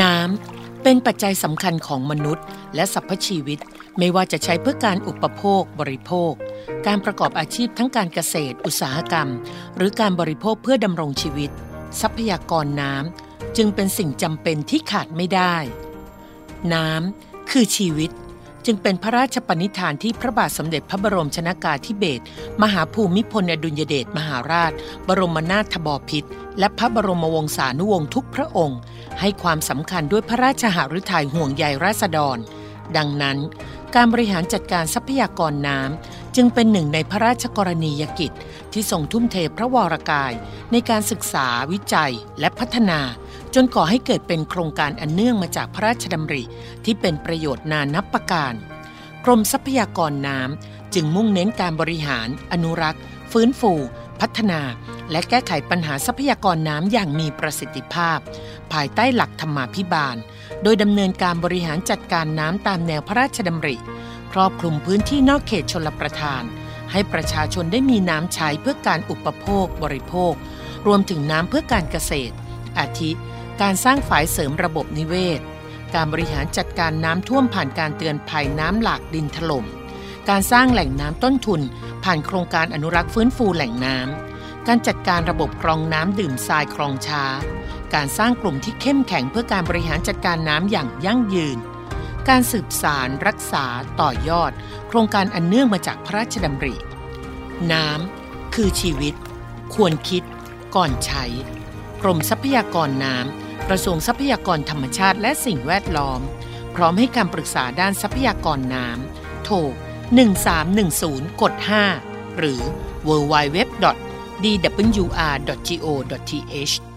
น้ำเป็นปัจจัยสำคัญของมนุษย์ และสรรพชีวิตไม่ว่าจะใช้เพื่อการอุปโภคบริโภค การประกอบอาชีพทั้งการเกษตร อุตสาหกรรม หรือการบริโภคเพื่อดำรงชีวิต ทรัพยากรน้ำจึงเป็นสิ่งจำเป็นที่ขาดไม่ได้ น้ำคือชีวิต จึงเป็นพระราชปณิธานที่พระบาทสมเด็จพระบรมชนากาธิเบศรมหาภูมิพลอดุลยเดชมหาราช บรมนาถบพิตรและพระบรมวงศานุวงศ์ทุกพระองค์ ให้ความสำคัญด้วยพระราชหฤทัยห่วงใยราษฎร ดังนั้น การบริหารจัดการทรัพยากรน้ำจึงเป็นหนึ่งในพระราชกรณียกิจ ที่ทรงทุ่มเทพระวรกาย ในการศึกษาวิจัยและพัฒนา จนก่อให้เกิดเป็นโครงการอันเนื่องมาจากพระราชดำริ ที่เป็นประโยชน์นานับประการ กรมทรัพยากรน้ำจึงมุ่งเน้นการบริหาร อนุรักษ์ ฟื้นฟู พัฒนา และแก้ไขปัญหาทรัพยากรน้ำอย่างมีประสิทธิภาพ ภายใต้หลักธรรมาภิบาล โดยดำเนินการบริหารจัดการน้ำตามแนวพระราชดำริ ครอบคลุมพื้นที่นอกเขตชลประทาน ให้ประชาชนได้มีน้ำใช้เพื่อการอุปโภคบริโภค รวมถึงน้ำเพื่อการเกษตร อาทิ การสร้างฝายเสริมระบบนิเวศ การบริหารจัดการน้ำท่วมผ่านการเตือนภัยน้ำหลากดินถล่ม การสร้างแหล่งน้ำต้นทุน ผ่านโครงการอนุรักษ์ฟื้นฟูแหล่งน้ำ การจัดการระบบกรองน้ำดื่มทรายคลองช้า การสร้างกลุ่มที่เข้มแข็งเพื่อการบริหารจัดการน้ำอย่างยั่งยืน การสืบสารรักษาต่อยอด โครงการอันเนื่องมาจากพระราชดำริ น้ำคือชีวิต ควรคิดก่อนใช้ กรมทรัพยากรน้ำกระทรวงทรัพยากรธรรมชาติและสิ่งแวดล้อม พร้อมให้การปรึกษาด้านทรัพยากรน้ำโทร 1310 กด 5 หรือ www.dwr.go.th